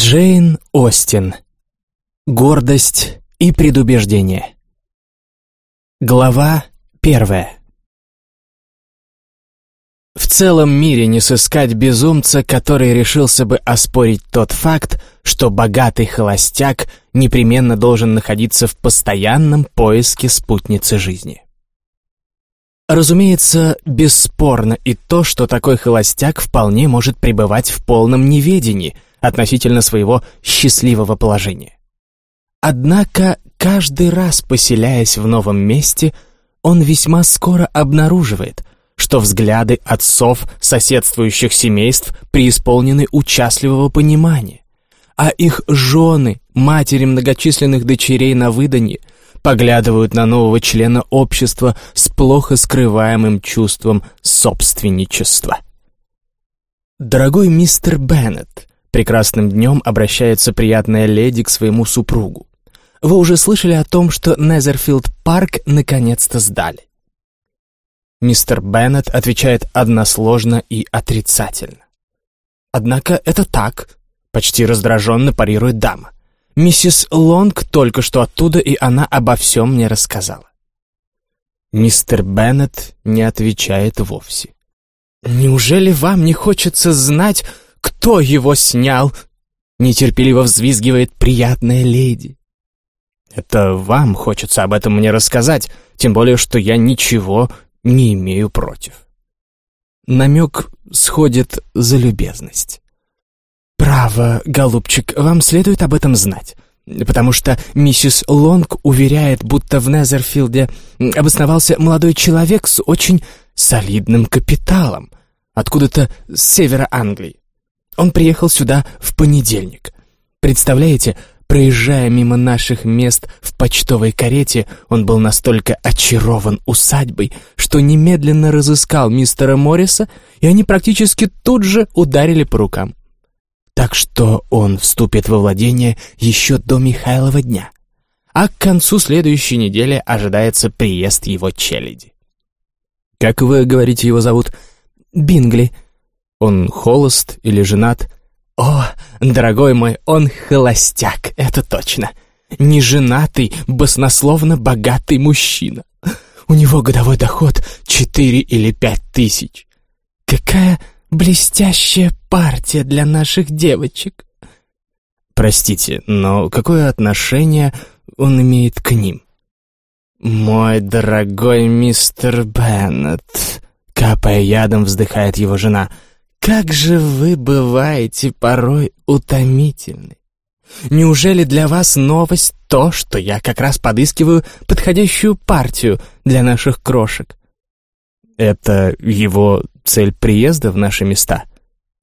Джейн Остин. Гордость и предубеждение. Глава первая. В целом мире не сыскать безумца, который решился бы оспорить тот факт, что богатый холостяк непременно должен находиться в постоянном поиске спутницы жизни. Разумеется, бесспорно и то, что такой холостяк вполне может пребывать в полном неведении – относительно своего счастливого положения. Однако, каждый раз поселяясь в новом месте, он весьма скоро обнаруживает, что взгляды отцов соседствующих семейств преисполнены участливого понимания, а их жены, матери многочисленных дочерей на выданье, поглядывают на нового члена общества с плохо скрываемым чувством собственничества. Дорогой мистер Беннет, Прекрасным днем обращается приятная леди к своему супругу. Вы уже слышали о том, что Незерфилд парк наконец-то сдали. Мистер Беннет отвечает односложно и отрицательно. Однако это так, почти раздраженно парирует дама. Миссис Лонг только что оттуда, и она обо всем мне рассказала. Мистер Беннет не отвечает вовсе. «Неужели вам не хочется знать, кто его снял?» Нетерпеливо взвизгивает приятная леди. «Это вам хочется об этом мне рассказать, тем более, что я ничего не имею против». Намек сходит за любезность. «Право, голубчик, вам следует об этом знать, потому что миссис Лонг уверяет, будто в Незерфилде обосновался молодой человек с очень солидным капиталом, откуда-то с севера Англии. Он приехал сюда в понедельник. Представляете, проезжая мимо наших мест в почтовой карете, он был настолько очарован усадьбой, что немедленно разыскал мистера Морриса, и они практически тут же ударили по рукам. Так что он вступит во владение еще до Михайлова дня. А к концу следующей недели ожидается приезд его челяди. «Как вы говорите, его зовут?» «Бингли», он холост или женат? О, дорогой мой, он холостяк, это точно. Неженатый, баснословно богатый мужчина. У него годовой доход четыре или пять тысяч. Какая блестящая партия для наших девочек. Простите, но какое отношение он имеет к ним? «Мой дорогой мистер Беннет», — капая ядом, вздыхает его жена — как же вы бываете порой утомительны. Неужели для вас новость то, что я как раз подыскиваю подходящую партию для наших крошек? Это его цель приезда в наши места?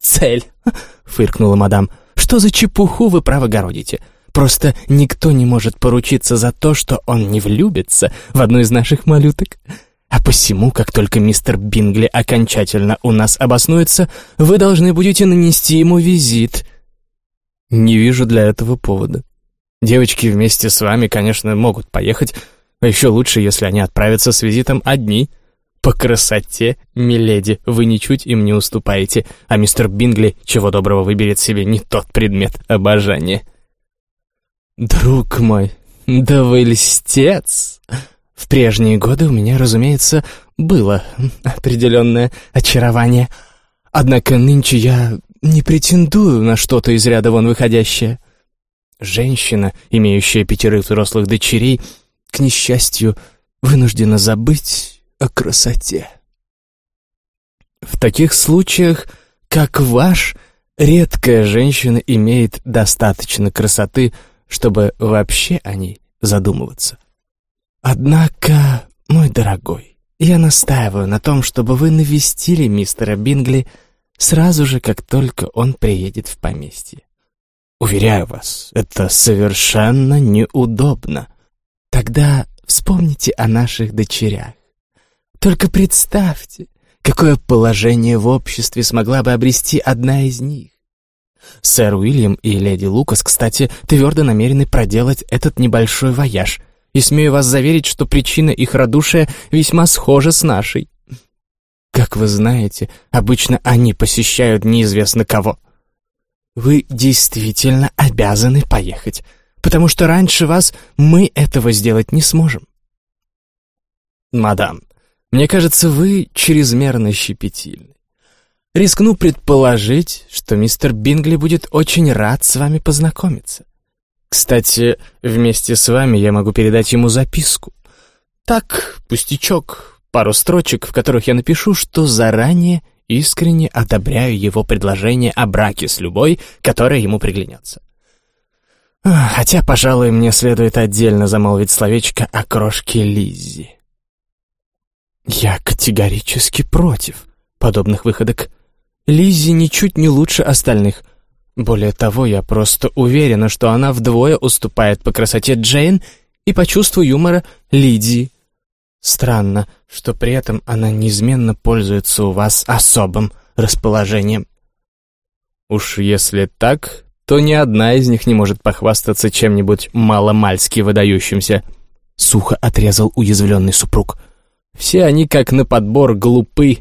Цель, фыркнула мадам. Что за чепуху вы правогородите? Просто никто не может поручиться за то, что он не влюбится в одну из наших малюток. А посему, как только мистер Бингли окончательно у нас обоснуется, вы должны будете нанести ему визит. Не вижу для этого повода. Девочки вместе с вами, конечно, могут поехать, а еще лучше, если они отправятся с визитом одни. По красоте, миледи, вы ничуть им не уступаете, а мистер Бингли, чего доброго, выберет себе не тот предмет обожания. Друг мой, да вы льстец! В прежние годы у меня, разумеется, было определенное очарование. Однако нынче я не претендую на что-то из ряда вон выходящее. Женщина, имеющая пятерых взрослых дочерей, к несчастью, вынуждена забыть о красоте. В таких случаях, как ваш, редкая женщина имеет достаточно красоты, чтобы вообще о ней задумываться. Однако, мой дорогой, я настаиваю на том, чтобы вы навестили мистера Бингли сразу же, как только он приедет в поместье. Уверяю вас, это совершенно неудобно. Тогда вспомните о наших дочерях. Только представьте, какое положение в обществе смогла бы обрести одна из них. Сэр Уильям и леди Лукас, кстати, твердо намерены проделать этот небольшой вояж — и смею вас заверить, что причина их радушия весьма схожа с нашей. Как вы знаете, обычно они посещают неизвестно кого. вы действительно обязаны поехать, потому что раньше вас мы этого сделать не сможем. Мадам, мне кажется, вы чрезмерно щепетильны. Рискну предположить, что мистер Бингли будет очень рад с вами познакомиться. Кстати, вместе с вами я могу передать ему записку. Так, пустячок, пару строчек, в которых я напишу, что заранее искренне одобряю его предложение о браке с любой, которая ему приглянется. Хотя, пожалуй, мне следует отдельно замолвить словечко о крошке Лиззи. Я категорически против подобных выходок. Лиззи ничуть не лучше остальных. Более того, я просто уверена, что она вдвое уступает по красоте Джейн и по чувству юмора Лидии. Странно, что при этом она неизменно пользуется у вас особым расположением. Уж если так, то ни одна из них не может похвастаться чем-нибудь маломальски выдающимся. Сухо отрезал уязвленный супруг. Все они, как на подбор, глупы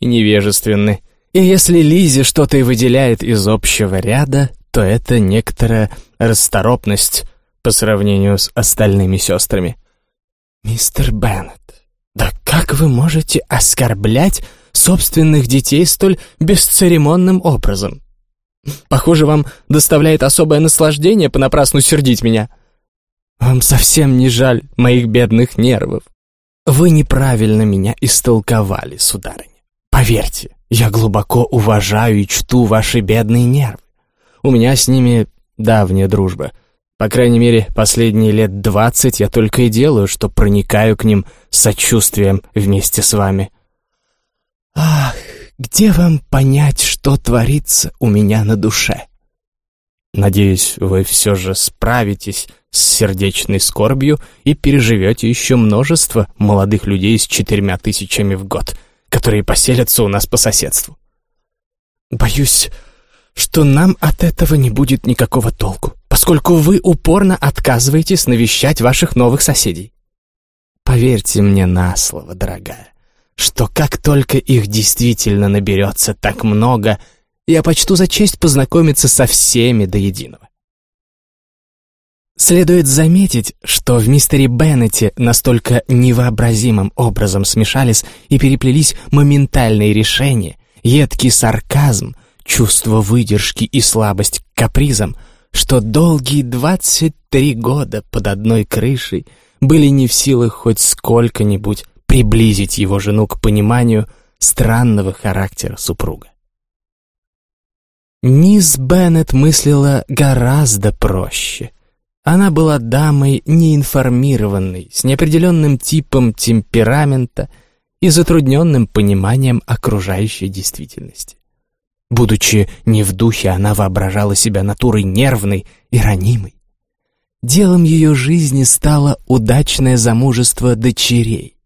и невежественны. И если Лизе что-то и выделяет из общего ряда, то это некоторая расторопность по сравнению с остальными сестрами. «Мистер Беннет, да как вы можете оскорблять собственных детей столь бесцеремонным образом? Похоже, вам доставляет особое наслаждение понапрасну сердить меня. Вам совсем не жаль моих бедных нервов. Вы неправильно меня истолковали, сударыня. Поверьте, я глубоко уважаю и чту ваши бедные нервы. У меня с ними давняя дружба — по крайней мере, последние лет двадцать я только и делаю, что проникаю к ним с сочувствием вместе с вами. Ах, где вам понять, что творится у меня на душе? Надеюсь, вы все же справитесь с сердечной скорбью и переживете еще множество молодых людей с четырьмя тысячами в год, которые поселятся у нас по соседству. Боюсь, что нам от этого не будет никакого толку, поскольку вы упорно отказываетесь навещать ваших новых соседей. Поверьте мне на слово, дорогая, что как только их действительно наберется так много, я почту за честь познакомиться со всеми до единого. Следует заметить, что в мистере Беннете настолько невообразимым образом смешались и переплелись моментальные решения, едкий сарказм, чувство выдержки и слабость к капризам, что долгие двадцать три года под одной крышей были не в силах хоть сколько-нибудь приблизить его жену к пониманию странного характера супруга. Низ Беннет мыслила гораздо проще. Она была дамой неинформированной, с неопределенным типом темперамента и затрудненным пониманием окружающей действительности. Будучи не в духе, она воображала себя натурой нервной и ранимой. Делом ее жизни стало удачное замужество дочерей,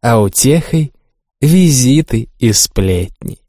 а утехой — визиты и сплетни.